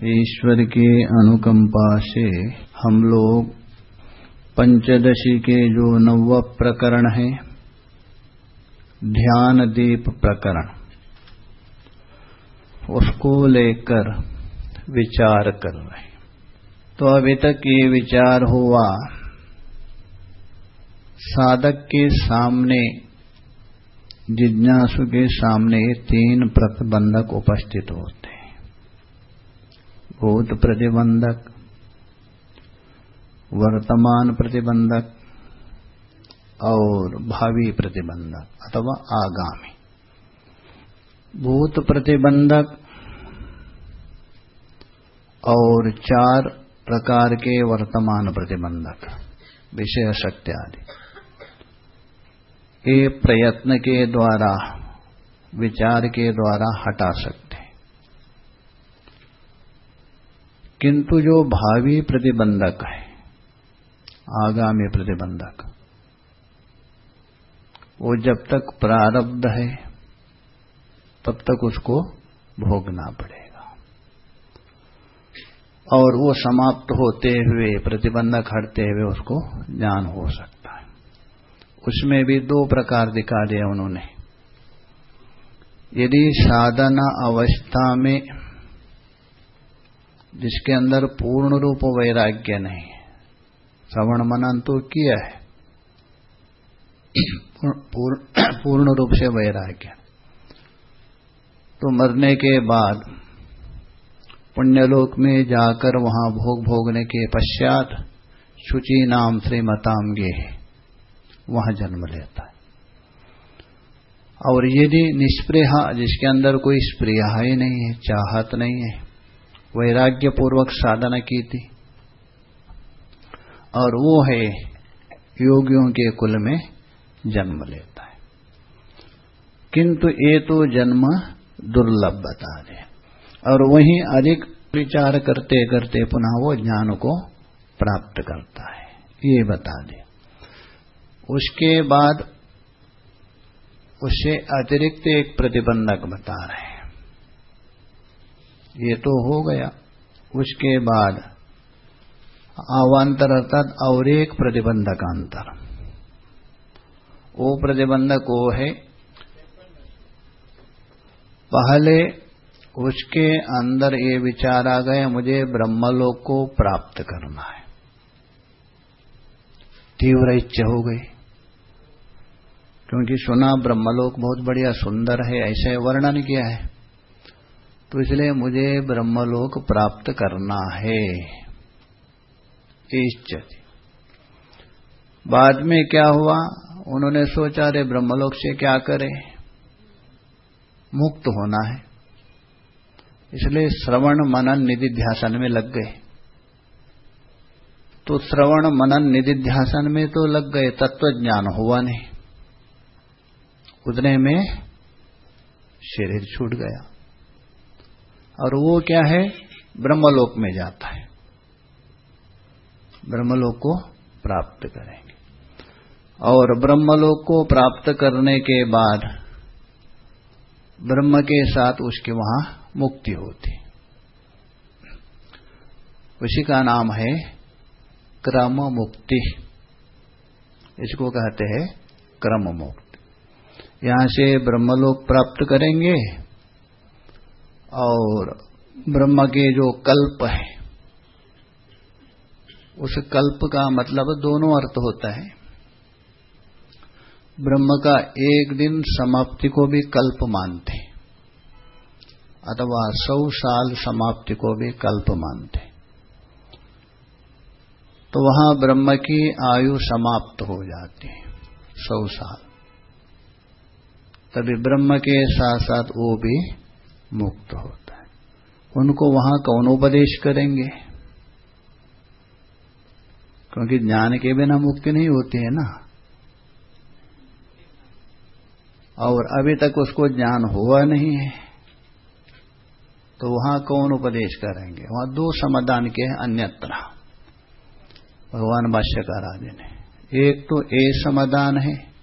ईश्वर की अनुकंपा से हम लोग पंचदशी के जो नव प्रकरण है, ध्यान दीप प्रकरण, उसको लेकर विचार कर रहे तो अभी तक ये विचार हुआ, साधक के सामने, जिज्ञासु के सामने तीन प्रतिबंधक उपस्थित होते हैं। भूत प्रतिबंधक वर्तमान प्रतिबंधक और भावी प्रतिबंधक अथवा आगामी। भूत प्रतिबंधक और चार प्रकार के वर्तमान प्रतिबंधक विषय शक्ति आदि। ये प्रयत्न के द्वारा, विचार के द्वारा हटा सकते किंतु जो भावी प्रतिबंधक है, आगामी प्रतिबंधक, वो जब तक प्रारब्ध है, तब तक उसको भोगना पड़ेगा। और वो समाप्त होते हुए, प्रतिबंधक हटते हुए उसको ज्ञान हो सकता है। उसमें भी दो प्रकार दिखा दिया उन्होंने। यदि साधना अवस्था में जिसके अंदर पूर्ण रूप वैराग्य नहीं है। श्रवण मनन तो किया है। पूर्ण रूप से वैराग्य। तो मरने के बाद पुण्यलोक में जाकर वहाँ भोग भोगने के पश्चात शुचि नाम श्रीमताम गे वहाँ जन्म लेता है। और यदि निष्प्रेहा, जिसके अंदर कोई स्प्रिया ही नहीं है, चाहत नहीं है वैराग्य पूर्वक साधना की थी। और वो है, योगियों के कुल में जन्म लेता है। किंतु ये तो जन्म दुर्लभ बता दे और वहीं अधिक विचार करते करते पुनः वो ज्ञान को प्राप्त करता है। ये बता दे। उसके बाद उसे अतिरिक्त एक प्रतिबंधक बता रहे हैं। ये तो हो गया। उसके बाद अवान्तर अर्थात और एक प्रतिबंधक अंतर। वो प्रतिबंधक वो है। पहले उसके अंदर ये विचार आ गए, मुझे ब्रह्मलोक को प्राप्त करना है। तीव्र इच्छा हो गई। क्योंकि सुना ब्रह्मलोक बहुत बढ़िया सुंदर है, ऐसे वर्णन किया है। तो इसलिए मुझे ब्रह्मलोक प्राप्त करना है। इच्छा बाद में क्या हुआ? उन्होंने सोचा रे ब्रह्मलोक से क्या करें? मुक्त होना है। इसलिए श्रवण मनन निधि निधिध्यासन में लग गए। तो श्रवण मनन निधि निधिध्यासन में तो लग गए तत्व ज्ञान हुआ नहीं। उतने में शरीर छूट गया। और वो क्या है? ब्रह्मलोक में जाता है। ब्रह्मलोक को प्राप्त करेंगे। और ब्रह्मलोक को प्राप्त करने के बाद ब्रह्म के साथ उसके वहाँ मुक्ति होती। उसी का नाम है क्रम मुक्ति। इसको कहते हैं क्रम मुक्ति। यहाँ से ब्रह्मलोक प्राप्त करेंगे और ब्रह्म के जो कल्प है, उस कल्प का मतलब दोनों अर्थ होता है। ब्रह्म का एक दिन समाप्ति को भी कल्प मानते, अथवा सौ साल समाप्ति को भी कल्प मानते। तो वहाँ ब्रह्म की आयु समाप्त हो जाती है, सौ साल। तभी ब्रह्म के साथ साथ वो भी मुक्त होता है। उनको वहाँ कौन उपदेश करेंगे? क्योंकि ज्ञान के बिना मुक्ति नहीं होती है ना। और अभी तक उसको ज्ञान हुआ नहीं है तो वहाँ कौन उपदेश करेंगे? वहाँ दो समाधान के हैं, अन्यत्र। भगवान भाष्यकार आदि ने। एक तो ए समाधान है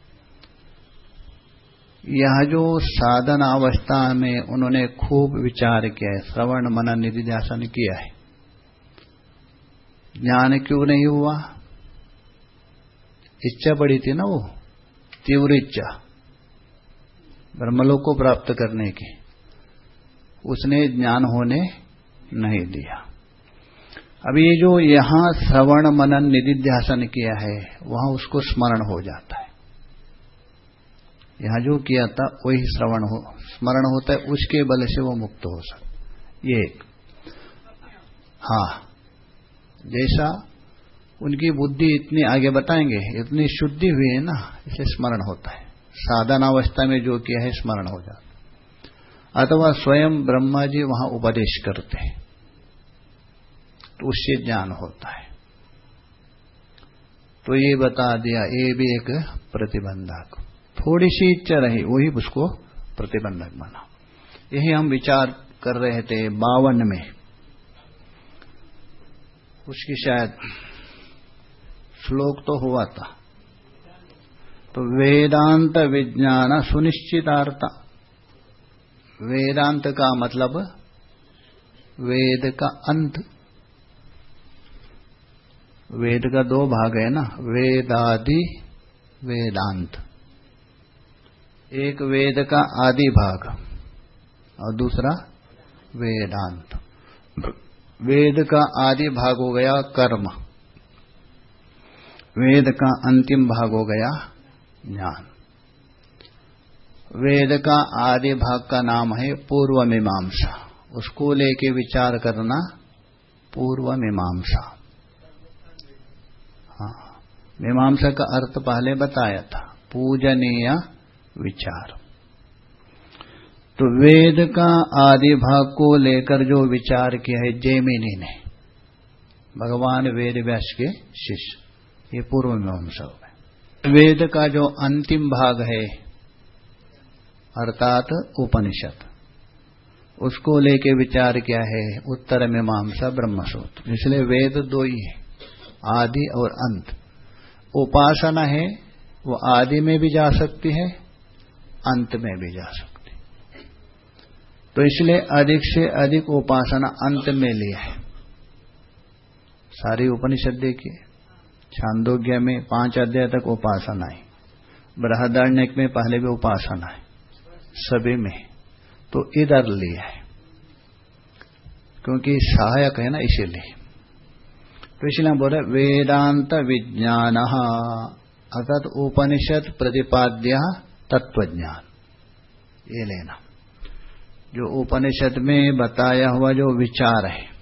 यह जो साधन अवस्था में उन्होंने खूब विचार किया है, श्रवण मनन निधिध्यासन किया है। ज्ञान क्यों नहीं हुआ? इच्छा बड़ी थी ना वो, तीव्र इच्छा, ब्रह्मलोक को प्राप्त करने की। उसने ज्ञान होने नहीं दिया। अब ये जो यहाँ श्रवण मनन निधिध्यासन किया है, वहाँ उसको स्मरण हो जाता है। यहाँ जो किया था, वही श्रवण हो, स्मरण होता है, उसके बल से वो मुक्त हो सकता ये एक। हाँ। जैसा उनकी बुद्धि इतनी आगे बताएँगे, इतनी शुद्धि हुई है ना, इसे स्मरण होता है। साधन अवस्था में जो किया है, स्मरण हो जाता अथवा स्वयं ब्रह्मा जी वहाँ उपदेश करते हैं। तो उससे ज्ञान होता है। तो ये बता दिया, ये भी एक प्रतिबंधक। थोड़ी सी इच्छा रही, वही उसको प्रतिबंधक बना। यही हम विचार कर रहे थे बावन में। उसकी शायद श्लोक तो हुआ था। तो वेदांत विज्ञान सुनिश्चितार्थ। वेदांत का मतलब वेद का अंत। वेद का दो भाग है ना, वेदादि, वेदांत। एक वेद का आदि भाग और दूसरा वेदांत। वेद का आदि भाग हो गया कर्म। वेद का अंतिम भाग हो गया ज्ञान। वेद का आदि भाग का नाम है पूर्व मीमांसा उसको लेके विचार करना पूर्व मीमांसा हाँ मीमांसा का अर्थ पहले बताया था। पूजनीय विचार। तो वेद का आदि भाग को लेकर जो विचार किया है जैमिनी ने, भगवान वेद व्यास के शिष्य, ये पूर्व मीमांसा हो। वेद का जो अंतिम भाग है, अर्थात उपनिषद, उसको लेके विचार किया है उत्तर मीमांसा ब्रह्मसूत्र। इसलिए वेद दो ही है, आदि और अंत। उपासना है, वो आदि में भी जा सकती है अंत में भी जा सकते तो इसलिए अधिक से अधिक उपासना अंत में लिया है। सारी उपनिषद देखिए, छांदोग्य में पाँच अध्याय तक उपासना है। बृहदारण्य में पहले भी उपासना है, सभी में। तो इधर लिया है। क्योंकि सहायक है ना, इसीलिए। तो इसलिए हम बोले वेदांत विज्ञान, अर्थात उपनिषद प्रतिपाद्य तत्वज्ञान। ये लेना। जो उपनिषद में बताया हुआ जो विचार है,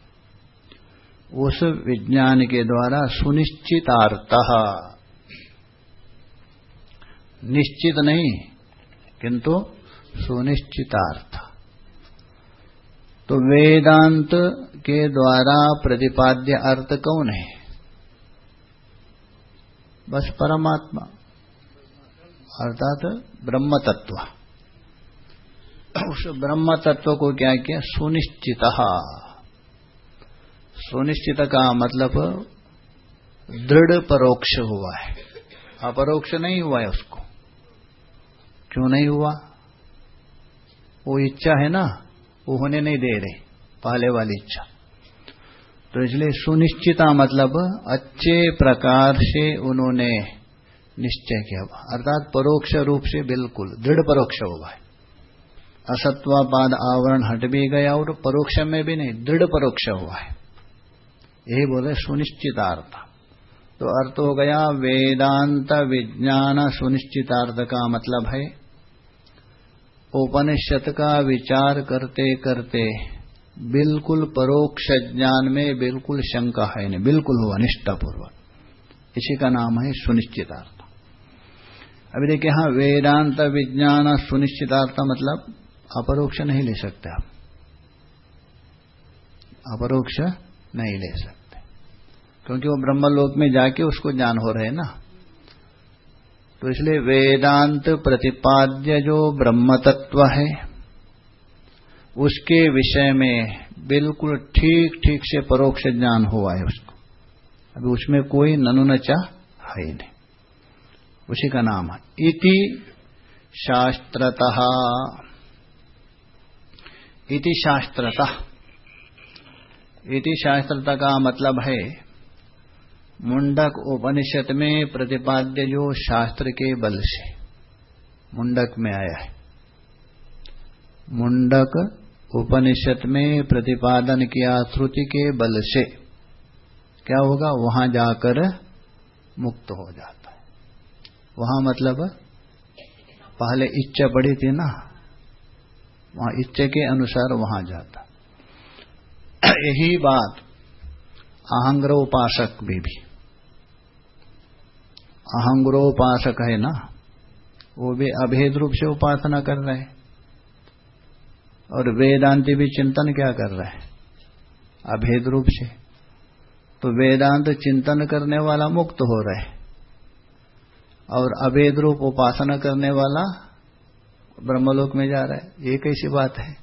उस विज्ञान के द्वारा सुनिश्चितार्थ। निश्चित नहीं, किंतु सुनिश्चितार्थ। तो वेदांत के द्वारा प्रतिपाद्य अर्थ कौन है? बस परमात्मा। अर्थात ब्रह्म तत्व उस ब्रह्म तत्व को क्या किया? सुनिश्चित। सुनिश्चित का मतलब दृढ़ परोक्ष हुआ है। अपरोक्ष नहीं हुआ है उसको। क्यों नहीं हुआ? वो इच्छा है ना, वो होने नहीं दे रहे, पहले वाली इच्छा। तो इसलिए सुनिश्चिता मतलब अच्छे प्रकार से उन्होंने निश्चय किया हुआ। अर्थात परोक्ष रूप से बिल्कुल, दृढ़ परोक्ष हुआ है। असत्वापाद आवरण हट भी गया और परोक्ष में भी नहीं, दृढ़ परोक्ष हुआ है। यही बोले सुनिश्चितार्थ। तो अर्थ हो गया, वेदांत विज्ञान सुनिश्चितार्थ का मतलब है, उपनिषद का विचार करते करते बिल्कुल परोक्ष ज्ञान में बिल्कुल शंका है नहीं, बिल्कुल हुआ, निष्ठापूर्वक। इसी का नाम है सुनिश्चितार्थ। अभी देखिए हाँ वेदांत विज्ञान सुनिश्चितार्थ मतलब अपरोक्ष नहीं ले सकते आप। अपरोक्ष नहीं ले सकते। क्योंकि वो ब्रह्मलोक में जाके उसको ज्ञान हो रहे ना। तो इसलिए वेदांत प्रतिपाद्य जो ब्रह्म तत्व है, उसके विषय में बिल्कुल ठीक ठीक से परोक्ष ज्ञान हुआ है उसको। अभी उसमें कोई ननुनचा है ही नहीं। उसी का नाम है। इति शास्त्रतः। इति शास्त्रतः। इति शास्त्रता का मतलब है, मुंडक उपनिषद में प्रतिपाद्य जो शास्त्र के बल से मुंडक में आया है। मुंडक उपनिषद में प्रतिपादन किया श्रुति के बल से, क्या होगा? वहाँ जाकर मुक्त हो जाता वहाँ मतलब पहले इच्छा पड़ी थी ना, वहाँ इच्छा के अनुसार वहाँ जाता। यही बात अहंग्रोपासक में भी। अहंग्रोपासक है ना, वो भी अभेद रूप से उपासना कर रहे हैं। और वेदांति भी चिंतन क्या कर रहे हैं? अभेद रूप से। तो वेदांत चिंतन करने वाला मुक्त हो रहे और अभेद रूप उपासना करने वाला ब्रह्मलोक में जा रहा है। ये कैसी बात है?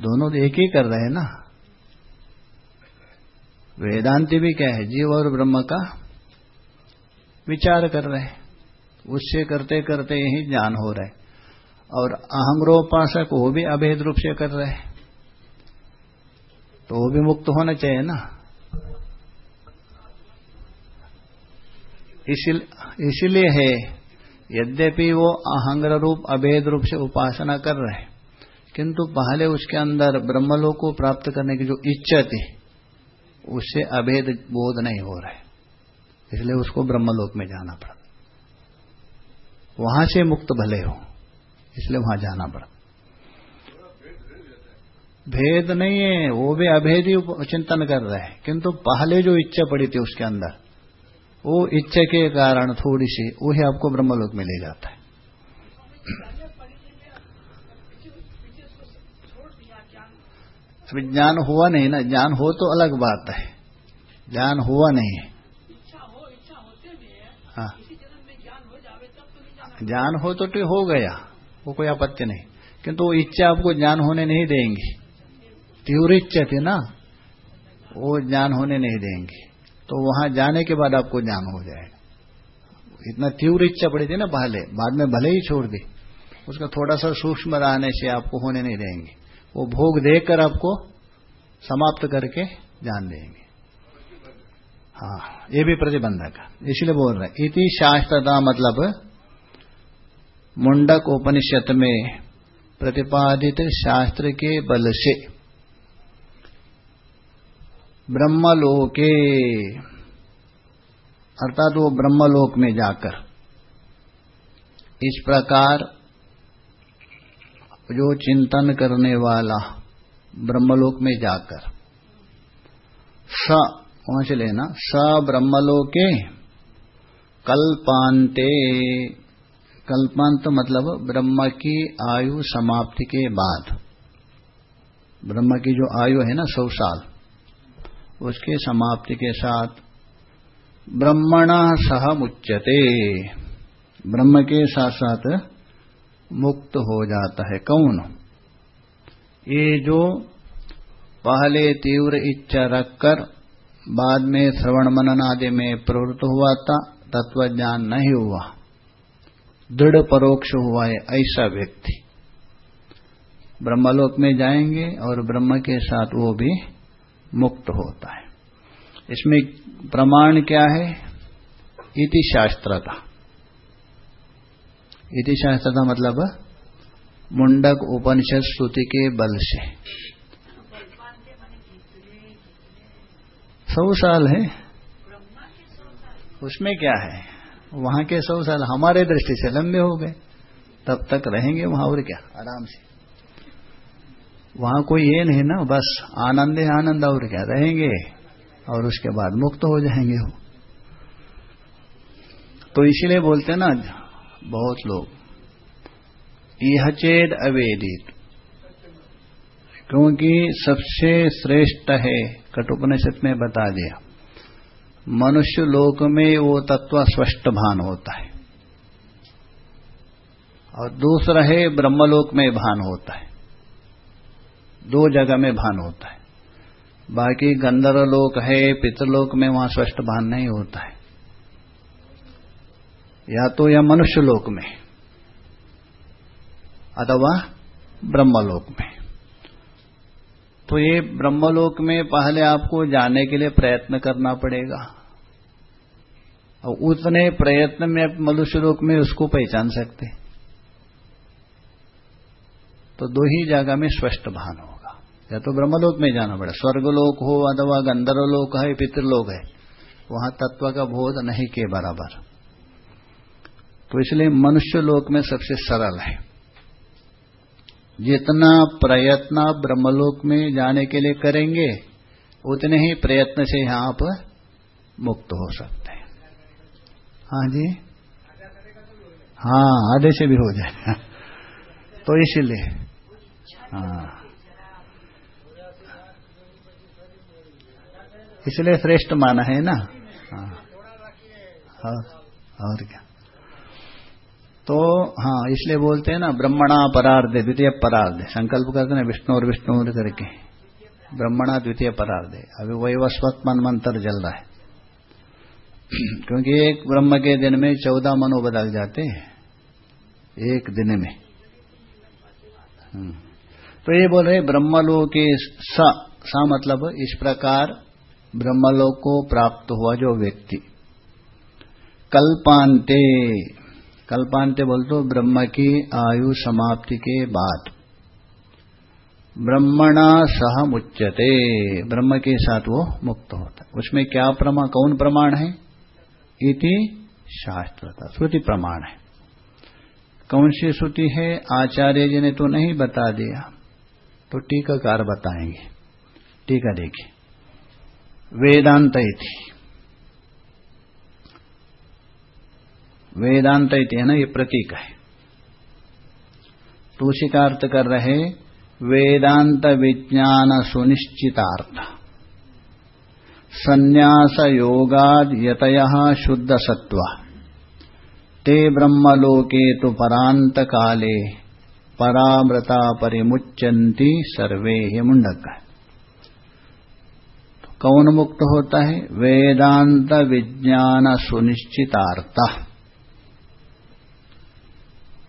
दोनों तो एक ही कर रहे हैं ना। वेदांति भी क्या है? जीव और ब्रह्म का विचार कर रहे हैं। उससे करते करते यही ज्ञान हो रहा है। और अहंग्रोपासक वो भी अभेद रूप से कर रहे हैं। तो वो भी मुक्त होना चाहिए ना। इसीलिए है, यद्यपि वो अहंग्र रूप अभेद रूप से उपासना कर रहे हैं। किंतु पहले उसके अंदर ब्रह्मलोक को प्राप्त करने की जो इच्छा थी, उससे अभेद बोध नहीं हो रहा है। इसलिए उसको ब्रह्मलोक में जाना पड़ा। वहाँ से मुक्त भले हो, इसलिए वहाँ जाना पड़ा। भेद नहीं है, वो भी अभेद ही चिंतन कर रहे हैं। किंतु पहले जो इच्छा पड़ी थी उसके अंदर वो इच्छा के कारण थोड़ी सी वही आपको ब्रह्मलोक में ले जाता है। अभी ज्ञान हुआ नहीं ना ज्ञान हो तो अलग बात है। ज्ञान हुआ नहीं है। हाँ। ज्ञान हो तो, तो हो गया वो कोई आपत्ति नहीं। किंतु वो इच्छा आपको ज्ञान होने नहीं देंगी। तीव्र इच्छा थी ना वो ज्ञान होने नहीं देंगी। तो वहाँ जाने के बाद आपको ज्ञान हो जाएगा। इतना तीव्र इच्छा पड़ी थी ना पहले, बाद में भले ही छोड़ दी। उसका थोड़ा सा सूक्ष्म रहने से आपको होने नहीं देंगे। वो भोग देकर आपको समाप्त करके जान देंगे। हाँ ये भी प्रतिबंधक इसलिए बोल रहे इति शास्त्रता मतलब मुंडक उपनिषद में प्रतिपादित शास्त्र के बल से ब्रह्मलोके। अर्थात वो ब्रह्मलोक में जाकर, इस प्रकार जो चिंतन करने वाला ब्रह्मलोक में जाकर, स से लेना, स ब्रह्मलोके कल्पांते। कल्पांत मतलब ब्रह्म की आयु समाप्ति के बाद, ब्रह्म की जो आयु है ना, सौ साल। उसके समाप्ति के साथ ब्रह्मणा सह मुच्यते। ब्रह्म के साथ साथ मुक्त हो जाता है। कौन? ये जो पहले तीव्र इच्छा रखकर बाद में श्रवण मनन आदि में प्रवृत्त हुआ था तत्व ज्ञान नहीं हुआ। दृढ़ परोक्ष हुआ है ऐसा व्यक्ति। ब्रह्मलोक में जाएँगे और ब्रह्म के साथ वो भी मुक्त होता है। इसमें प्रमाण क्या है? इति शास्त्रता। इति शास्त्रता मतलब मुंडक उपनिषद श्रुति के बल से। सौ साल है। उसमें क्या है? वहाँ के सौ साल हमारे दृष्टि से लंबे हो गए। तब तक रहेंगे वहाँ और क्या? आराम से। वहाँ कोई ये नहीं ना, बस आनंद है आनंद और क्या, रहेंगे और उसके बाद मुक्त हो जाएँगे वो। तो इसीलिए बोलते हैं ना, बहुत लोग यह चेद अवेदित। क्योंकि सबसे श्रेष्ठ है कटुपनिषद में बता दिया, मनुष्य लोक में वो तत्व स्पष्ट भान होता है, और दूसरा है ब्रह्मलोक में भान होता है। दो जगह में भान होता है। बाकी गंधर्व लोक है, पितृलोक में वहाँ स्पष्ट भान नहीं होता है। या तो या मनुष्य लोक में, अथवा ब्रह्मलोक में। तो ये ब्रह्मलोक में पहले आपको जाने के लिए प्रयत्न करना पड़ेगा। और उतने प्रयत्न में आप मनुष्य लोक में उसको पहचान सकते तो दो ही जगह में स्पष्ट भान होगा या तो ब्रह्मलोक में जाना पड़ेगा स्वर्गलोक हो अथवा गंधर्वलोक है, पितृलोक है, वहाँ तत्व का बोध नहीं के बराबर। तो इसलिए मनुष्य लोक में सबसे सरल है। जितना प्रयत्न ब्रह्मलोक में जाने के लिए करेंगे, उतने ही प्रयत्न से यहाँ आप मुक्त हो सकते हैं। हाँ जी? हाँ आधे से भी हो जाए। तो इसलिए। हाँ। इसलिए श्रेष्ठ माना है ना? हाँ। और, क्या? तो हाँ इसलिए बोलते हैं ना ब्रह्मणा परार्धे द्वितीय परार्धे। संकल्प करते हैं विष्णु और विष्णु करके। ब्रह्मणा द्वितीय परार्धे। अभी वही वस्वत मन मंत्र जल रहा है। क्योंकि एक ब्रह्म के दिन में चौदह मनो बदल जाते हैं। एक दिन में। हम्म। तो ये बोल रहे ब्रह्मलोक सा सा मतलब इस प्रकार ब्रह्मलोक को प्राप्त हुआ जो व्यक्ति। कल्पांते कल्पांते बोल तो ब्रह्म की आयु समाप्ति के बाद। ब्रह्मणा सह मुच्यते, ब्रह्म के साथ वो मुक्त होता है। उसमें क्या प्रमाण कौन प्रमाण है? इति शास्त्रता, श्रुति प्रमाण है। कौन सी श्रुति है? आचार्य जी ने तो नहीं बता दिया। तो टीकाकार बताएँगे। टीका देखिए। वेदांत थी वेदांत है ना, ये प्रतीक है। तो उसी का अर्थ कर रहे वेदांत विज्ञान सुनिश्चितार्थ। संन्यास योगाद यतय शुद्ध सत्व ते ब्रह्मलोके तो परांत काले परामृता परिमुच्यंती सर्वे मुंडक है कौन मुक्त होता है? वेदांत विज्ञान सुनिश्चितार्थ।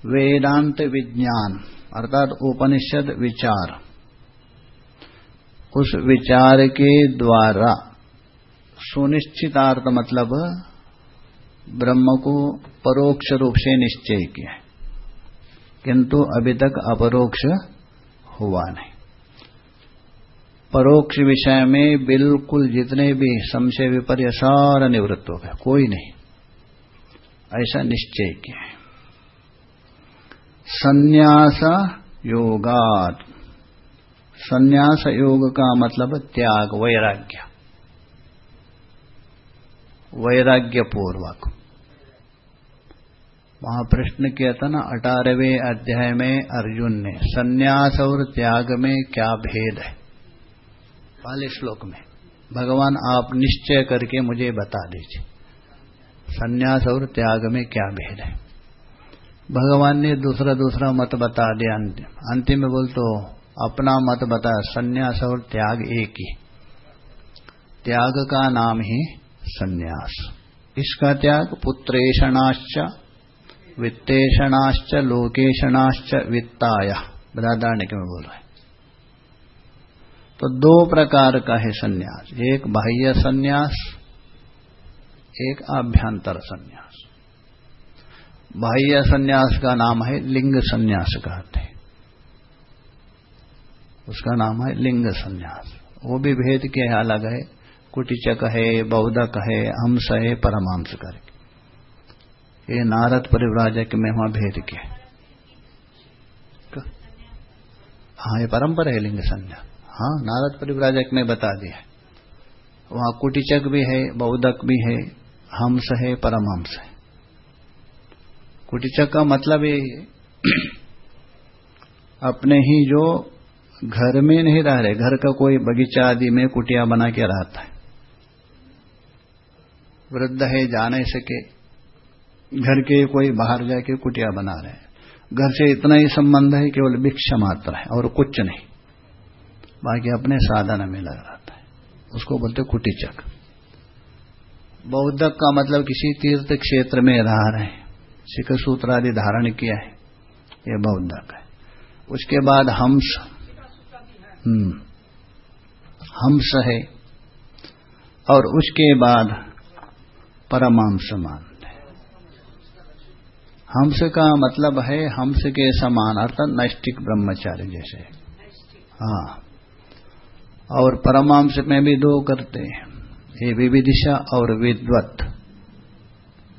वेदांत विज्ञान, अर्थात उपनिषद विचार। उस विचार के द्वारा सुनिश्चितार्थ मतलब ब्रह्म को परोक्ष रूप से निश्चय किया। किंतु अभी तक अपरोक्ष हुआ नहीं। परोक्ष विषय में बिल्कुल जितने भी संशय विपर्य सारा निवृत्त हो गया, कोई नहीं। ऐसा निश्चय किया है। संन्यास योगात संन्यास योग का मतलब त्याग, वैराग्य। वैराग्य पूर्वक वहाँ प्रश्न किया था ना, अठारहवें अध्याय में अर्जुन ने, संन्यास और त्याग में क्या भेद है? पहले श्लोक में, भगवान, आप निश्चय करके मुझे बता दीजिए। संन्यास और त्याग में क्या भेद है? भगवान ने दूसरा दूसरा मत बता दिया। अंतिम में बोल तो अपना मत बताया संन्यास और त्याग एक ही। त्याग का नाम ही संन्यास। इसका त्याग पुत्रेषणाश्च, वित्तेषणाश्च लोकेशणाश्च वित्ताया। बृहदारण्य में बोल रहे तो दो प्रकार का है सन्यास। एक बाह्य सन्यास, एक आभ्यंतर सन्यास। बाह्य सन्यास का नाम है लिंग सन्यास कहते हैं। उसका नाम है लिंग सन्यास। वो भी भेद के अलग है। कुटिचक है, बौद्धक है, हंस है, परमांस करके। ये नारद परिव्राजक में वहाँ भेद के हाँ ये परंपरा है लिंग संन्यास। हाँ नारद परिव्राजक ने बता दिया। वहाँ कुटिचक भी है, बौद्धक भी है, हंस है, परमहंस है। कुटिचक का मतलब ये अपने ही जो घर में नहीं रह रहे, घर का कोई बगीचा आदि में कुटिया बना के रहता है। वृद्ध है जा नहीं सके, घर के कोई बाहर जाके कुटिया बना रहे घर से इतना ही संबंध है केवल भिक्षा मात्र है, और कुछ नहीं। बाकी अपने साधन में लग रहता है उसको बोलते कुटिचक। बौद्धक का मतलब किसी तीर्थ क्षेत्र में रह रहे सिख सूत्र आदि धारण किया है। ये बौद्धक है। उसके बाद हंस। हम्म। हंस है। और उसके बाद परमांश मानते हंस का मतलब है हंस के समान, अर्थात नैष्टिक ब्रह्मचारी जैसे। हाँ। और परमांश में भी दो करते हैं। ये विविदिशा और विद्वत।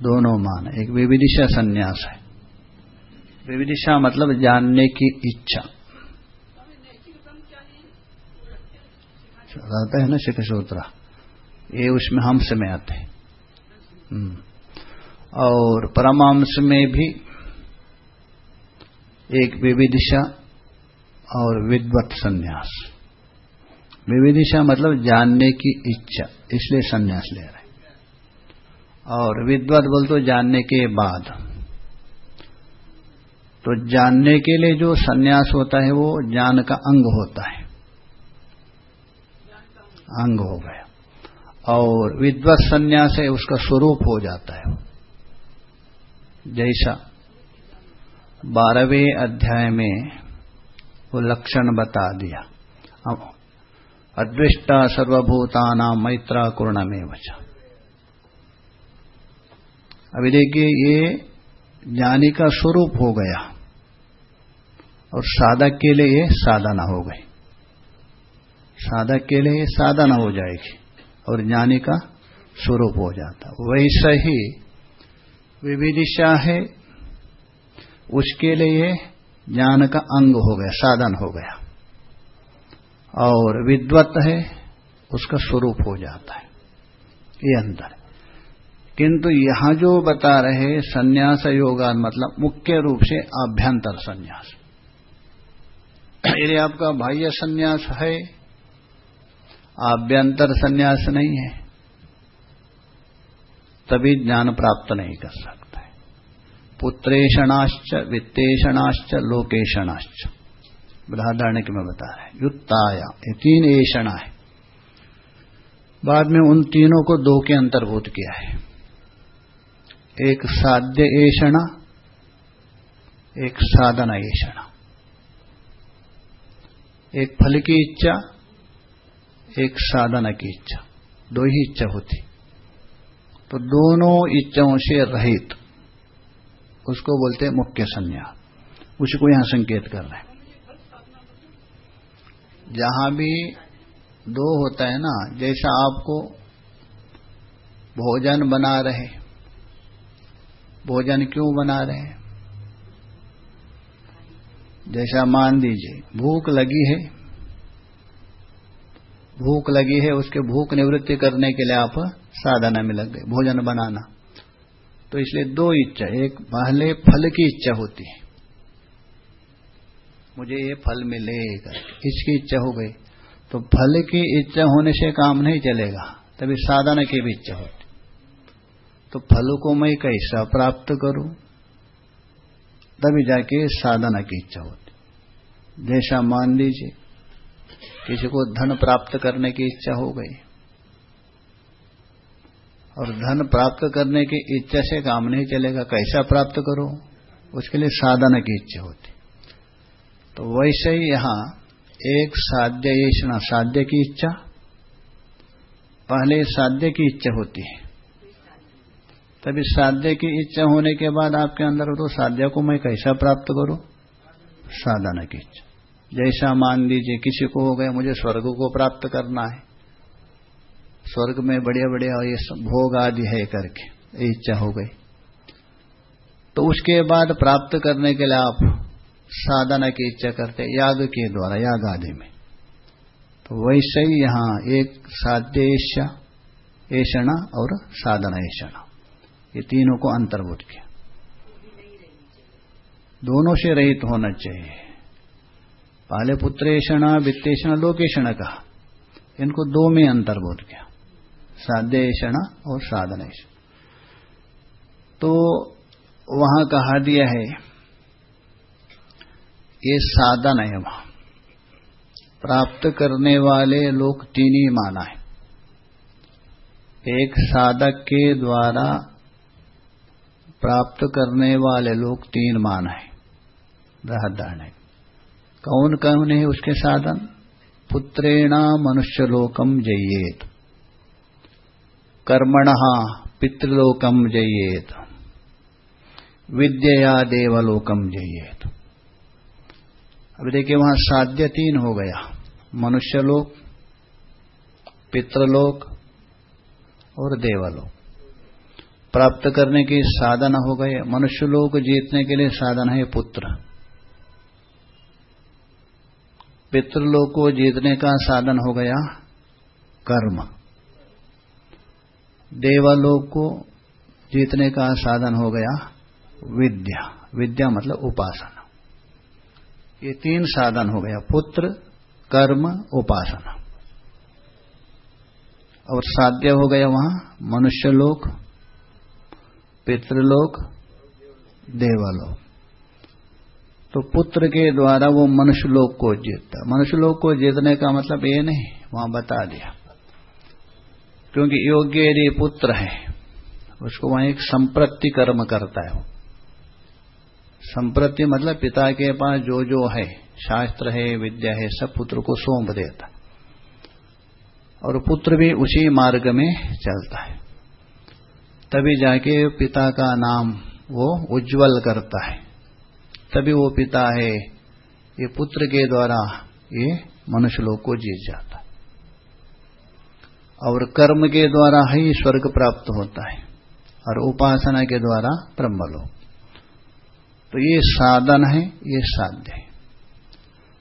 दोनों मान एक विविदिशा संन्यास है। विविदिशा मतलब जानने की इच्छा। रहता है ना शिख सूत्र ये उसमें हंस में आते हैं। हम्म। और परमांश में भी एक विविदिशा और विद्वत संन्यास। विविदिशा मतलब जानने की इच्छा, इसलिए संन्यास ले रहे और विद्वत बोल तो जानने के बाद। तो जानने के लिए जो संन्यास होता है, वो ज्ञान का अंग होता है। अंग हो गया। और विद्वत संन्यास है, उसका स्वरूप हो जाता है। जैसा बारहवें अध्याय में वो लक्षण बता दिया। अदृष्टा सर्वभूताना मैत्रा में वचा अभी देखिए, ये ज्ञानी का स्वरूप हो गया और साधक के लिए ये साधना हो गई। साधक के लिए ये साधना हो जाएगी और ज्ञानी का स्वरूप हो जाता। वैसा ही विविदिशा है, उसके लिए ज्ञान का अंग हो गया, साधन हो गया। और विद्वत है, उसका स्वरूप हो जाता है। ये अंतर किंतु यहाँ जो बता रहे संन्यास योगा मतलब मुख्य रूप से आभ्यंतर संन्यास। यदि आपका बाह्य संन्यास है, आभ्यंतर संन्यास नहीं है, तभी ज्ञान प्राप्त नहीं कर सकता है। पुत्रेषणाश्च वित्तेषणाश्च लोकेशणाश्च बृहदारण्य में बता रहे युक्ताया, ये तीन ऐषणा है। बाद में उन तीनों को दो के अंतर्भूत किया है। एक साध्य ऐषणा एक साधन ऐषणा एक फल की इच्छा, एक साधना की इच्छा। दो ही इच्छा होती। तो दोनों इच्छाओं से रहित, उसको बोलते हैं मुख्य संन्यास उसको यहाँ संकेत कर रहे हैं। जहाँ भी दो होता है ना, जैसा आपको भोजन बना रहे, भोजन क्यों बना रहे? जैसा मान दीजिए भूख लगी है, भूख लगी है, उसके भूख निवृत्ति करने के लिए आप साधना में लग गए, भोजन बनाना। तो इसलिए दो इच्छा, एक पहले फल की इच्छा होती है। मुझे ये फल मिलेगा। इसकी इच्छा हो गई। तो फल की इच्छा होने से काम नहीं चलेगा, तभी साधना की भी इच्छा होती। तो फल को मैं कैसा प्राप्त करूँ? तभी जाके साधना की इच्छा होती। जैसा मान लीजिए, किसी को धन प्राप्त करने की इच्छा हो गई, और धन प्राप्त करने की इच्छा से काम नहीं चलेगा, कैसा प्राप्त करो? उसके लिए साधना की इच्छा होती। तो वैसे ही यहाँ एक साध्य येषणा साध्य की इच्छा, पहले साध्य की इच्छा होती है। तभी साध्य की इच्छा होने के बाद आपके अंदर तो साध्य को मैं कैसा प्राप्त करूँ? साधना की इच्छा। जैसा मान लीजिए किसी को हो गया, मुझे स्वर्ग को प्राप्त करना है। स्वर्ग में बढ़िया बढ़िया ये भोग आदि है करके इच्छा हो गई। तो उसके बाद प्राप्त करने के लिए आप साधना की इच्छा करते याग के द्वारा याग आदि में। तो वैसे ही यहाँ एक साध्य ऐषणा और साधना ऐषणा ये तीनों को अंतर्भूत किया। दोनों से रहित होना चाहिए। पहले पुत्रेषण वित्तेषण लोकेशण कहा। इनको दो में अंतर्बोध किया। साध्यषण और साधनेश तो वहाँ कहा दिया है ये साधन है वहाँ। प्राप्त करने वाले लोग तीन ही माना है। एक साधक के द्वारा प्राप्त करने वाले लोग तीन माना है। बृहदारण्य कौन कौन है उसके साधन? पुत्रेणा मनुष्य लोकम जयेत। कर्मण पितृलोकम जयेत। विद्या देवलोकम जयेत। अब देखिए वहाँ साध्य तीन हो गया। मनुष्य लोक पितृलोक और देवलोक प्राप्त करने के साधन हो गए। मनुष्य लोक जीतने के लिए साधन है पुत्र। पितृलोक को जीतने का साधन हो गया कर्म। देवलोक को जीतने का साधन हो गया विद्या। विद्या मतलब उपासना। ये तीन साधन हो गया, पुत्र, कर्म, उपासना। और साध्य हो गया वहाँ, मनुष्य लोक, पितृलोक, देवलोक। तो पुत्र के द्वारा वो मनुष्य लोक को जीतता। मनुष्य लोक को जीतने का मतलब ये नहीं, वहाँ बता दिया। क्योंकि योग्य यदि पुत्र है, उसको वहाँ एक संप्रति कर्म करता है संप्रति मतलब पिता के पास जो जो है, शास्त्र है, विद्या है, सब पुत्र को सौंप देता और पुत्र भी उसी मार्ग में चलता है। तभी जाके पिता का नाम वो उज्जवल करता है। तभी वो पिता है, ये पुत्र के द्वारा ये मनुष्य लोग को जीत जाता और कर्म के द्वारा ही स्वर्ग प्राप्त होता है। और उपासना के द्वारा ब्रह्मलोक। तो ये साधन है, ये साध्य है।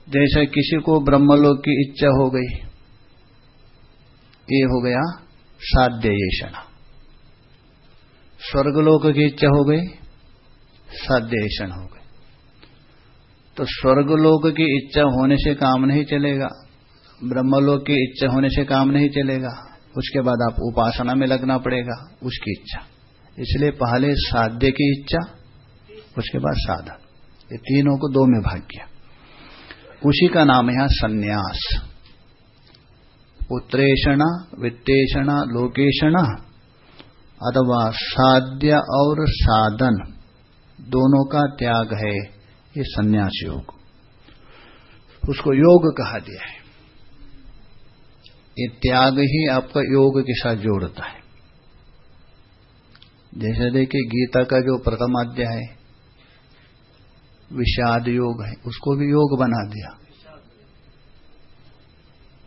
जैसे किसी को ब्रह्मलोक की इच्छा हो गई, ये हो गया साध्य ये क्षण। स्वर्गलोक की इच्छा हो गई, साध्य क्षण हो गई तो स्वर्गलोक की इच्छा होने से काम नहीं चलेगा, ब्रह्मलोक की इच्छा होने से काम नहीं चलेगा, उसके बाद आप उपासना में लगना पड़ेगा, उसकी इच्छा। इसलिए पहले साध्य की इच्छा उसके बाद साधन ये तीनों को दो में भाग किया। उसी का नाम है संन्यास। पुत्रेषण वित्तेषण लोकेशण अथवा साध्य और साधन, दोनों का त्याग है ये संन्यास योग। उसको योग कहा दिया है। ये त्याग ही आपका योग के साथ जोड़ता है। जैसे देखिए गीता का जो प्रथम अध्याय है विषाद योग है, उसको भी योग बना दिया।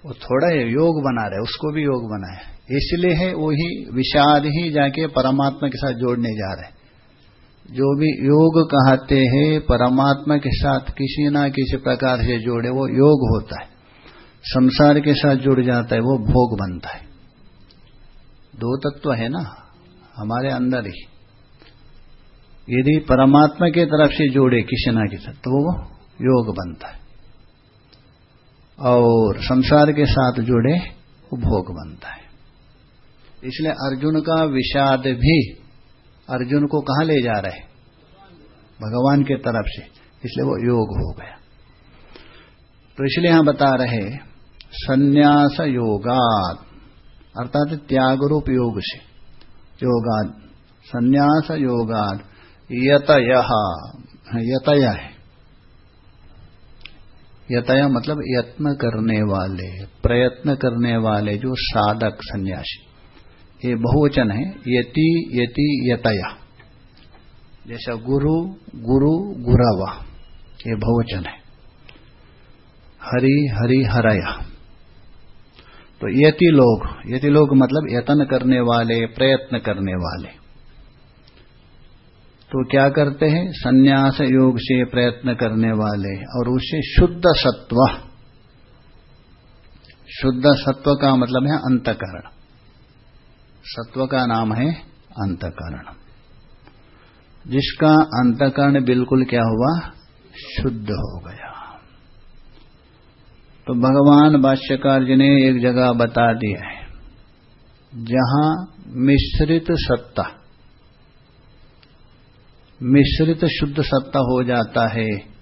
वो थोड़ा योग बना रहे उसको भी योग बनाया इसलिए है वही विषाद ही जाके परमात्मा के साथ जोड़ने जा रहे जो भी योग कहते हैं, परमात्मा के साथ किसी ना किसी प्रकार से जोड़े, वो योग होता है। संसार के साथ जुड़ जाता है, वो भोग बनता है। दो तत्व है ना, हमारे अंदर ही। यदि परमात्मा की तरफ़ से जोड़े किसी ना किसी तो वो योग बनता है। और संसार के साथ जुड़े वो भोग बनता है। इसलिए अर्जुन का विषाद भी अर्जुन को कहा ले जा रहे? भगवान के तरफ़ से। इसलिए वो योग हो गया। तो इसलिए यहाँ बता रहे, संन्यास योगाद, अर्थात त्याग रूप योग से। योगाद, संन्यास योगाद यतय। यतय है। यतय मतलब यत्न करने वाले, प्रयत्न करने वाले जो साधक सन्यासी। ये बहुवचन है, यति यति, यतया। जैसा गुरु गुरु, गुरावा, ये बहुवचन है। हरि हरि, हरया। तो यति लोग यति लोग मतलब यतन करने वाले, प्रयत्न करने वाले। तो क्या करते हैं? संन्यास योग से प्रयत्न करने वाले और उसे शुद्ध सत्व। शुद्ध सत्व का मतलब है अंतकरण। सत्व का नाम है अंतकरण। जिसका अंतकरण बिल्कुल क्या हुआ? शुद्ध हो गया। तो भगवान भाष्यकार जी ने एक जगह बता दिया है, जहाँ मिश्रित सत्ता मिश्रित शुद्ध सत्ता हो जाता है,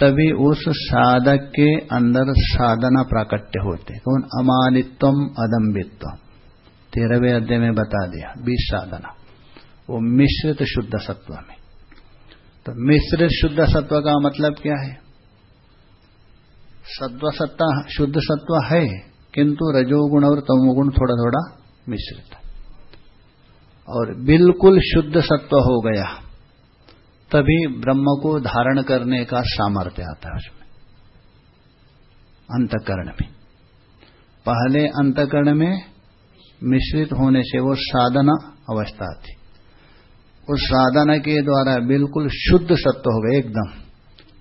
तभी उस साधक के अंदर साधना प्राकट्य होते कौन? अमानित्व अदम्बित्व तेरहवें अध्याय में बता दिया, बीस साधना। वो मिश्रित शुद्ध सत्व में। तो मिश्रित शुद्ध सत्व का मतलब क्या है? सत्व सत्ता, शुद्ध सत्व है, किंतु रजोगुण और तमोगुण थोड़ा थोड़ा मिश्रित और बिल्कुल शुद्ध सत्व हो गया। तभी ब्रह्म को धारण करने का सामर्थ्य आता है उसमें। अंतकरण में। पहले अंतकरण में मिश्रित होने से वो साधना अवस्था थी। उस साधना के द्वारा बिल्कुल शुद्ध सत्व हो गए एकदम।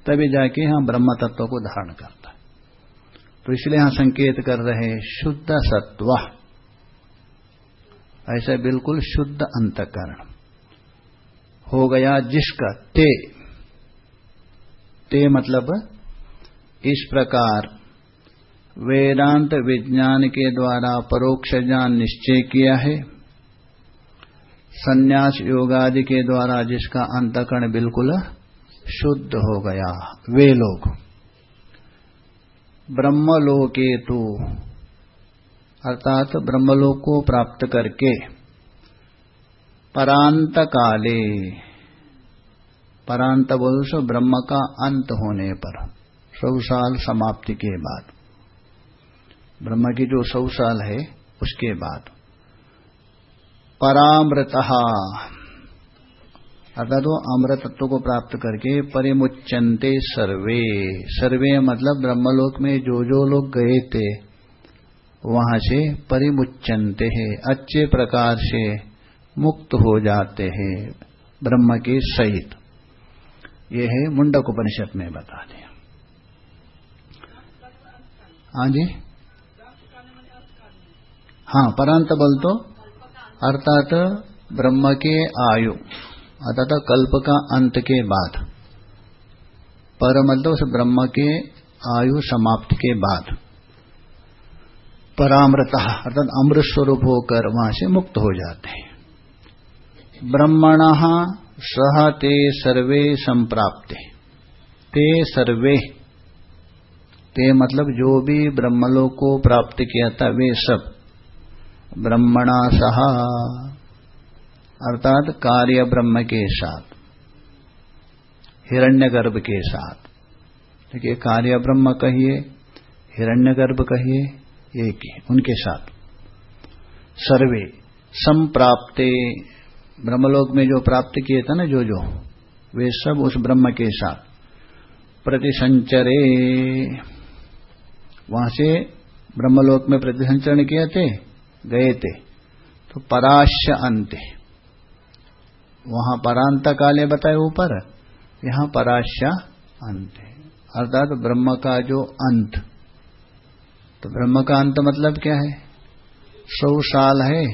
तभी जाके यहाँ ब्रह्म तत्व को धारण करता है। तो इसलिए यहाँ संकेत कर रहे शुद्ध सत्व। ऐसा बिल्कुल शुद्ध अंतकरण। हो गया जिसका ते। ते मतलब इस प्रकार। वेदांत विज्ञान के द्वारा परोक्ष ज्ञान निश्चय किया है। संन्यास योगादि के द्वारा जिसका अंतकरण बिल्कुल शुद्ध हो गया। वे लोग। ब्रह्मलोके तो अर्थात ब्रह्मलोक को प्राप्त करके। परांत काले परांत बोल सो ब्रह्म का अंत होने पर, सौ साल समाप्ति के बाद। ब्रह्म की जो सौ साल है, उसके बाद। परामृत। अर्थात वो अमृत तत्व को प्राप्त करके परिमुच्चनते सर्वे। सर्वे मतलब ब्रह्मलोक में जो जो लोग गए थे, वहाँ से परिमुच्चनते हैं, अच्छे प्रकार से। मुक्त हो जाते हैं ब्रह्म के सहित। ये है मुंडक उपनिषद में बता दिया। हाँ जी? हाँ परांत बल तो अर्थात ब्रह्म के आयु, अर्थात कल्प का अंत के बाद। पर मतलब उस ब्रह्म के आयु समाप्त के बाद। परामृत, अर्थात अमृत स्वरूप होकर वहाँ से मुक्त हो जाते हैं। ब्रह्मण सह ते सर्वे संप्राप्ते। ते सर्वे। ते मतलब जो भी ब्रह्मलोक को प्राप्त किया था, वे सब। ब्रह्मणा सह। अर्थात कार्य ब्रह्म के साथ। हिरण्यगर्भ के साथ। देखिए, कार्य ब्रह्म कहिए, हिरण्यगर्भ कहिए, एक ही, उनके साथ। सर्वे, संप्राप्ते। ब्रह्मलोक में जो प्राप्त किए थे ना जो जो, वे सब उस ब्रह्म के साथ। प्रतिसंचरे। वहाँ से ब्रह्मलोक में प्रतिसंचरण किए थे, गए थे। तो पराश्य अंत। वहाँ परांत काले बताए ऊपर, यहाँ पराश्य अंत। अर्थात ब्रह्म का जो अंत। तो ब्रह्म का अंत मतलब क्या है? सौ साल है,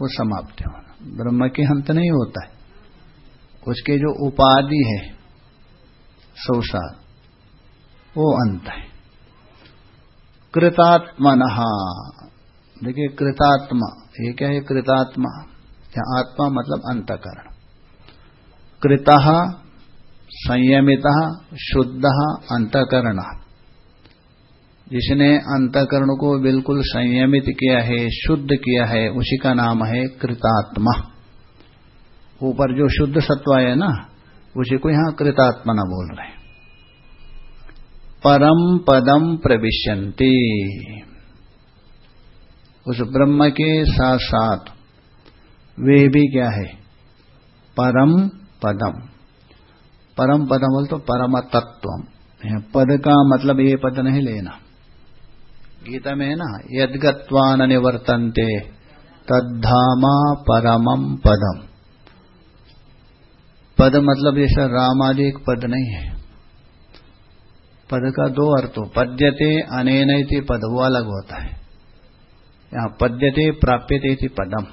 वो समाप्त होना ब्रह्म के अंत नहीं होता है। उसके जो उपाधि है सौ साल वो अंत है। कृतात्मन देखिए, कृतात्मा, ये क्या है कृतात्मा? या आत्मा मतलब अंतकरण। कृत, संयमित, शुद्ध अंतकरण जिसने अंतकरण को बिल्कुल संयमित किया है, शुद्ध किया है, उसी का नाम है कृतात्मा। ऊपर जो शुद्ध सत्व है ना, उसी को यहाँ कृतात्मा न बोल रहे परम पदम प्रविशंती उस ब्रह्म के साथ साथ वे भी क्या है? परम पदम। परम पदम बोल तो परम तत्व पद का मतलब ये पद नहीं लेना। गीता में है ना यदगत्वान निवर्तनते तद्धामा परमम पदम। पद मतलब जैसा रामादि एक पद नहीं है। पद का दो अर्थ हो, पद्यते अनेन पद वो अलग होता है। यहाँ पद्यते प्राप्यते पदम।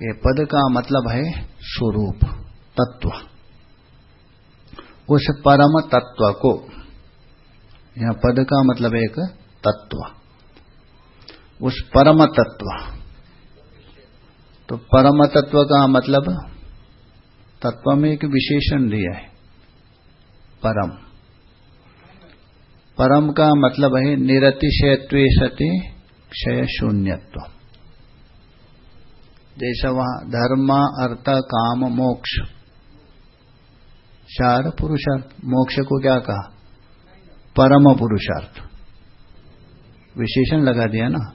ये पद का मतलब है स्वरूप, तत्व। उस परम तत्व को यहाँ पद का मतलब एक तत्व। उस परम तत्व। तो परम तत्व का मतलब तत्व में एक विशेषण दिया है। परम। परम का मतलब है निरतिशयत्व सती क्षय शून्यत्व। जैसा वहाँ धर्म, अर्थ, काम, मोक्ष। चार पुरुषार्थ मोक्ष को क्या कहा? परम पुरुषार्थ। विशेषण लगा दिया ना।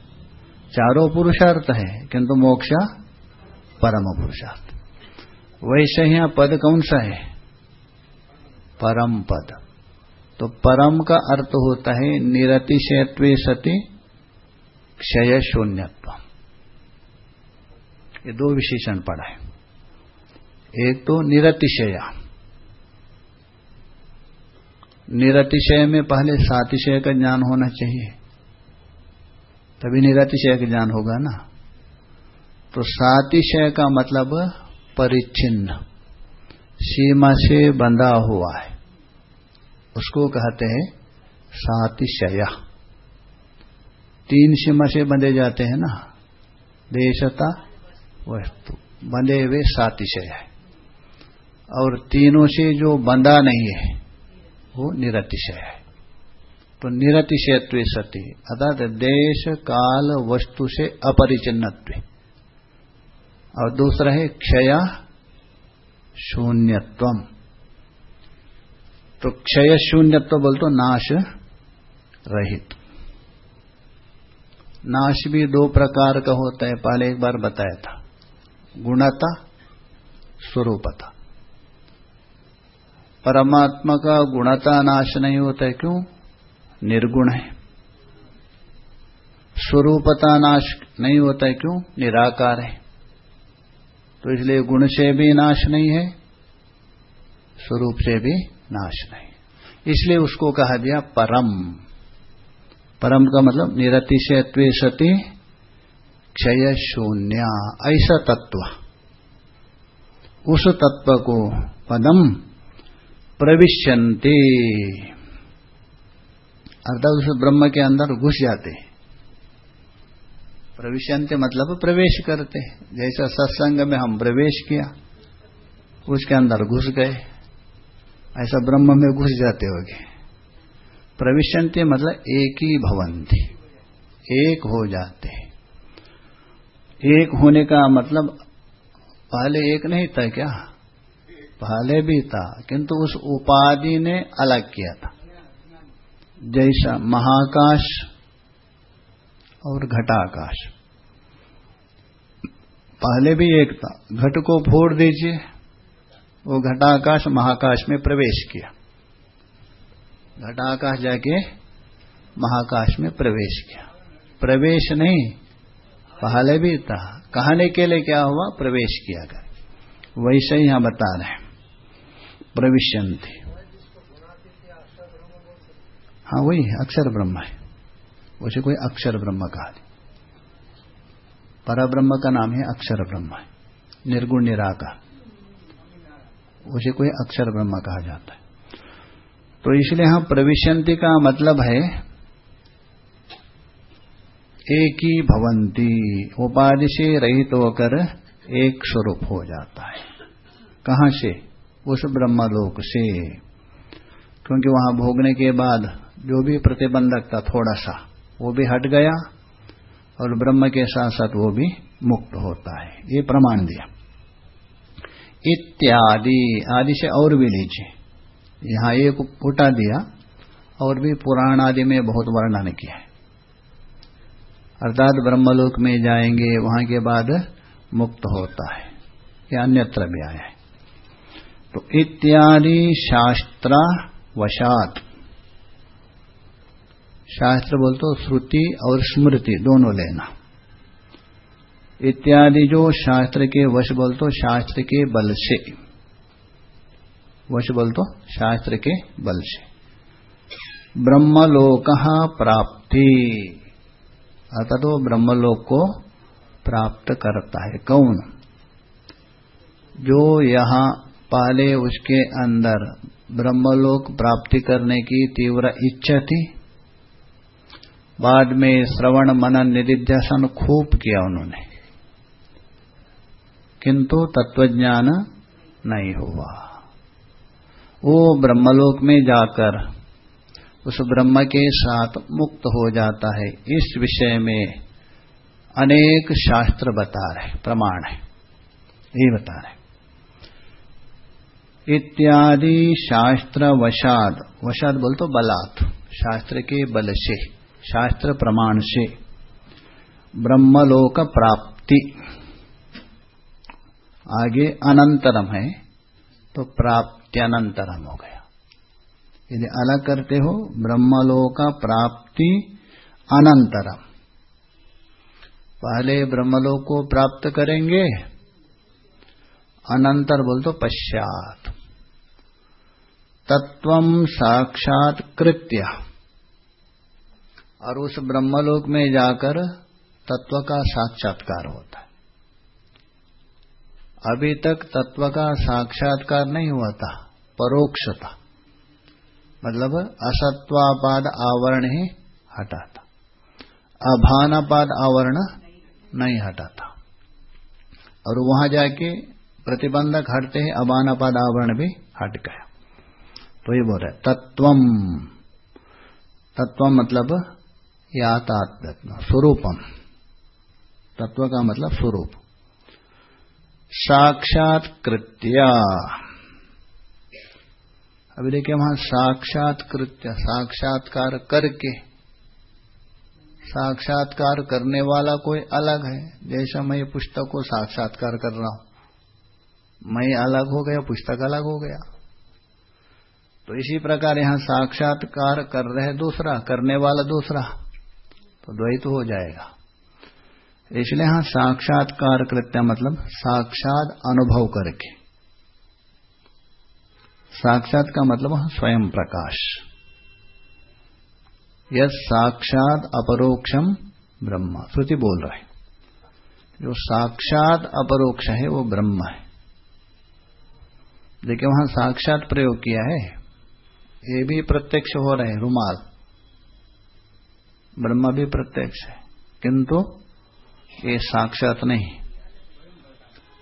चारों पुरुषार्थ है, किंतु मोक्ष परम पुरुषार्थ। वैसे ही पद कौन सा है? परम पद। तो परम का अर्थ होता है निरतिशयत्व सती क्षय शून्यत्व ये दो विशेषण पड़ा है। एक तो निरतिशया। निरतिशय में पहले सातिशय का ज्ञान होना चाहिए। तभी निरतिशय का ज्ञान होगा ना। तो सातिशय का मतलब परिच्छिन्न। सीमा से बंधा हुआ है। उसको कहते हैं सातिशय। तीन सीमा से बंधे जाते हैं ना। देशता वस्तु। बंधे हुए सातिशय। है और तीनों से जो बंधा नहीं है वो निरतिशय है। तो निरतिशयत्व सती, अर्थात देश, काल, वस्तु से अपरिचिन्नत्व। और दूसरा है क्षय शून्यत्व तो क्षय, शून्यत्व बोल तो नाश, रहित। नाश भी दो प्रकार का होता है, पहले एक बार बताया था। गुणता, स्वरूपता। परमात्मा का गुणता नाश नहीं होता है। क्यों? निर्गुण है। स्वरूपता नाश नहीं होता है। क्यों? निराकार है। तो इसलिए गुण से भी नाश नहीं है, स्वरूप से भी नाश नहीं इसलिए उसको कहा गया परम। परम का मतलब निरतिशयत्व सती, क्षय शून्य, ऐसा तत्व। उस तत्व को पदम प्रविश्यंते अर्थात उस ब्रह्म के अंदर घुस जाते प्रविश्यंते मतलब प्रवेश करते जैसा सत्संग में हम प्रवेश किया, उसके अंदर घुस गए। ऐसा ब्रह्म में घुस जाते होगे। प्रविश्यंते मतलब एक ही भवंती, एक हो जाते एक होने का मतलब पहले एक नहीं था क्या? पहले भी था, किंतु उस उपाधि ने अलग किया था। जैसा महाकाश और घटाकाश। पहले भी एक था। घट को फोड़ दीजिए। वो घटाकाश महाकाश में प्रवेश किया। घटाकाश जाके महाकाश में प्रवेश किया। प्रवेश नहीं, पहले भी था। कहने के लिए क्या हुआ? प्रवेश किया गया। वैसे ही यहाँ बता रहे हैं। प्रविश्यंती हाँ वही है, अक्षर ब्रह्म है। उसे कोई अक्षर ब्रह्म कहा पर ब्रह्म का नाम है अक्षर ब्रह्म है। निर्गुण, निराकार। उसे कोई अक्षर ब्रह्म कहा जाता है। तो इसलिए यहाँ प्रविशंति का मतलब है, एक ही भवंती, उपाधि से रहित होकर एक स्वरूप हो जाता है। कहाँ से? उस ब्रह्मलोक से। क्योंकि वहाँ भोगने के बाद जो भी प्रतिबंधक था थोड़ा सा, वो भी हट गया और ब्रह्म के साथ साथ वो भी मुक्त होता है। ये प्रमाण दिया। इत्यादि, आदि से और भी लीजिए। यहाँ एक उठा दिया और भी पुराण आदि में बहुत वर्णन किया है। अर्थात ब्रह्मलोक में जाएँगे, वहाँ के बाद मुक्त होता है। यह अन्यत्र भी आया है। तो इत्यादि शास्त्र वशात। शास्त्र बोल तो श्रुति और स्मृति, दोनों लेना। इत्यादि जो शास्त्र के वश बोल तो शास्त्र के बल से। वश बोल तो शास्त्र के बल से। ब्रह्मलोक प्राप्ति। अर्थात वो ब्रह्मलोक को प्राप्त करता है। कौन? जो यहाँ पहले उसके अंदर। ब्रह्मलोक प्राप्ति करने की तीव्र इच्छा थी। बाद में श्रवण मनन निधिध्यासन खूब किया उन्होंने। किंतु तत्वज्ञान नहीं हुआ। वो ब्रह्मलोक में जाकर उस ब्रह्म के साथ मुक्त हो जाता है। इस विषय में अनेक शास्त्र बता रहे, प्रमाण है। ये बता रहे। इत्यादि शास्त्र वशाद वशाद बोल तो बलात्, शास्त्र के बल से शास्त्र प्रमाण से ब्रह्मलोक प्राप्ति आगे अनंतरम है तो प्राप्त्यनंतरम हो गया। यदि अलग करते हो ब्रह्मलोक प्राप्ति अनंतरम। पहले ब्रह्मलोक को प्राप्त करेंगे अनंतर बोल दो पश्चात। तत्व साक्षात कृत्य। और उस ब्रह्मलोक में जाकर तत्व का साक्षात्कार होता है। अभी तक तत्व का साक्षात्कार नहीं हुआ था परोक्षता मतलब असत्वापाद आवरण ही हटा था। अभानापाद आवरण नहीं हटा था। और वहाँ जाके प्रतिबंधक हटते ही अबानापाद आवरण भी हट गया। तो ये बोल रहे तत्वम। तत्व मतलब यातात्म स्वरूपम। तत्व का मतलब स्वरूप। साक्षात्कृत्या। अभी देखिए वहाँ साक्षात्कृत्य, साक्षात्कार करके। साक्षात्कार करने वाला कोई अलग है। जैसा मैं ये पुस्तक को साक्षात्कार कर रहा हूँ। मैं अलग हो गया, पुस्तक अलग हो गया। तो इसी प्रकार यहाँ साक्षात्कार कर रहे दूसरा, करने वाला दूसरा तो द्वैत हो जाएगा। इसलिए यहाँ साक्षात्कार कृत्य मतलब? साक्षात अनुभव करके। साक्षात का मतलब स्वयं प्रकाश। यह साक्षात अपरोक्षम ब्रह्म, श्रुति बोल रहे जो साक्षात अपरोक्ष है, वो ब्रह्म है। देखिए, वहाँ साक्षात प्रयोग किया है। ये भी प्रत्यक्ष हो रहे हैं, रुमाल। ब्रह्म भी प्रत्यक्ष है, किंतु ये साक्षात नहीं।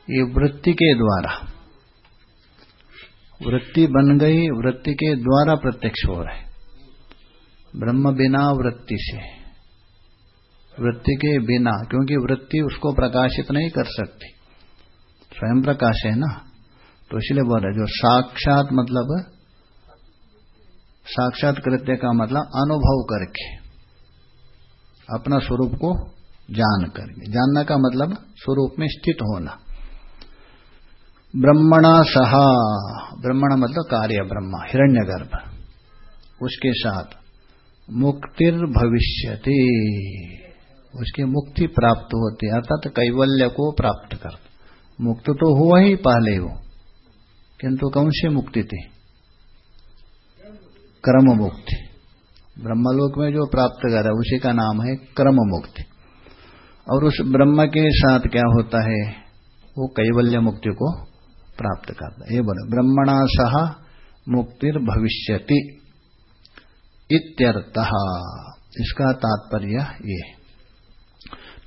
ये वृत्ति के द्वारा। वृत्ति बन गई, वृत्ति के द्वारा प्रत्यक्ष हो रहे। ब्रह्म बिना वृत्ति से। वृत्ति के बिना, क्योंकि वृत्ति उसको प्रकाशित नहीं कर सकती। स्वयं प्रकाश है ना। तो इसलिए बोल रहे जो साक्षात मतलब साक्षात कृत्य का मतलब अनुभव करके, अपना स्वरूप को जान करके। जानना का मतलब स्वरूप में स्थित होना। ब्रह्मणा सहा, ब्रह्मण मतलब कार्य ब्रह्मा, हिरण्यगर्भ। उसके साथ मुक्तिर भविष्यति, उसकी मुक्ति प्राप्त होती अर्थात कैवल्य को प्राप्त कर मुक्त तो हुआ ही पहले वो। किंतु कौन सी मुक्ति थी? कर्म मुक्ति ब्रह्मलोक में जो प्राप्त कर है, उसी का नाम है कर्म मुक्ति और उस ब्रह्म के साथ क्या होता है? वो कैवल्य मुक्ति को प्राप्त करता है। ये बोले, ब्रह्मणा सह मुक्तिर भविष्यति इत्यर्थ। इसका तात्पर्य ये।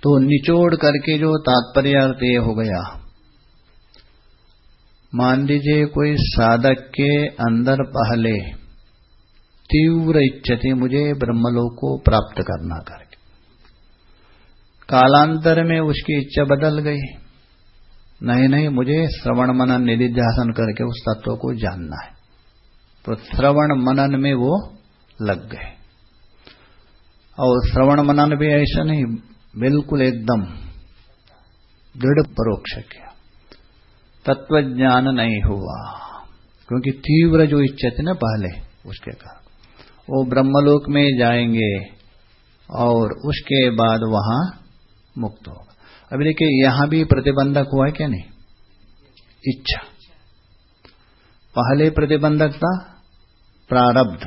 तो निचोड़ करके जो तात्पर्य अर्थ ये हो गया मान लीजिए कोई साधक के अंदर पहले तीव्र इच्छा थी, मुझे ब्रह्मलोक को प्राप्त करना करके। कालांतर में उसकी इच्छा बदल गई। नहीं नहीं, मुझे श्रवण मनन निधिध्यासन करके उस तत्व को जानना है। तो श्रवण मनन में वो लग गए। और श्रवण मनन भी ऐसा नहीं, बिल्कुल एकदम दृढ़ परोक्ष किया तत्वज्ञान नहीं हुआ। क्योंकि तीव्र जो इच्छा थी ना पहले, उसके कारण। वो ब्रह्मलोक में जाएँगे और उसके बाद वहाँ मुक्त होगा। अभी देखिए, यहाँ भी प्रतिबंधक हुआ है क्या नहीं? इच्छा। पहले प्रतिबंधक था, प्रारब्ध।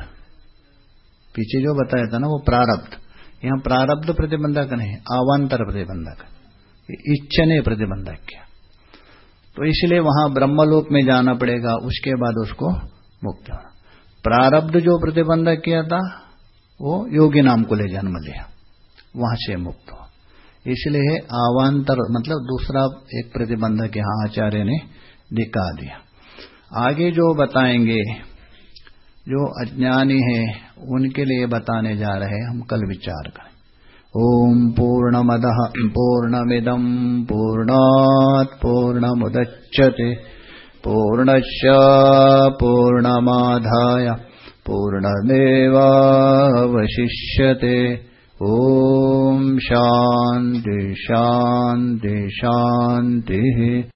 पीछे जो बताया था ना, वो प्रारब्ध। यहाँ प्रारब्ध प्रतिबंधक नहीं आवांतर प्रतिबंधक। इच्छा ने प्रतिबंधक किया। तो इसलिए वहाँ ब्रह्मलोक में जाना पड़ेगा, उसके बाद उसको मुक्त होना। प्रारब्ध जो प्रतिबंधक किया था, वो योगी नाम को ले जन्म लिया। वहाँ से मुक्त हो। इसलिए आवांतर मतलब दूसरा एक प्रतिबंधक यहाँ आचार्य ने दिखा दिया। आगे जो बताएँगे, जो अज्ञानी है, उनके लिए बताने जा रहे हैं हम कल विचार करें ॐ पूर्णमदः पूर्णमिदम् पूर्णात् पूर्णमुदच्छते। पूर्णस्य पूर्णमाधाय पूर्णमेवावशिष्यते। ॐ शान्ति शान्ति शान्तिः